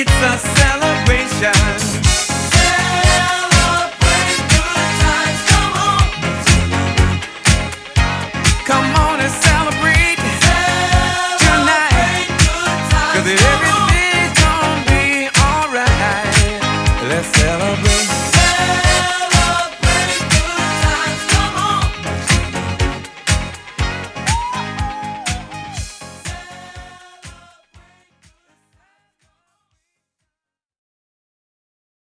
It's a celebration. Celebrate good times, come on. Come on and celebrate tonight. 'Cause every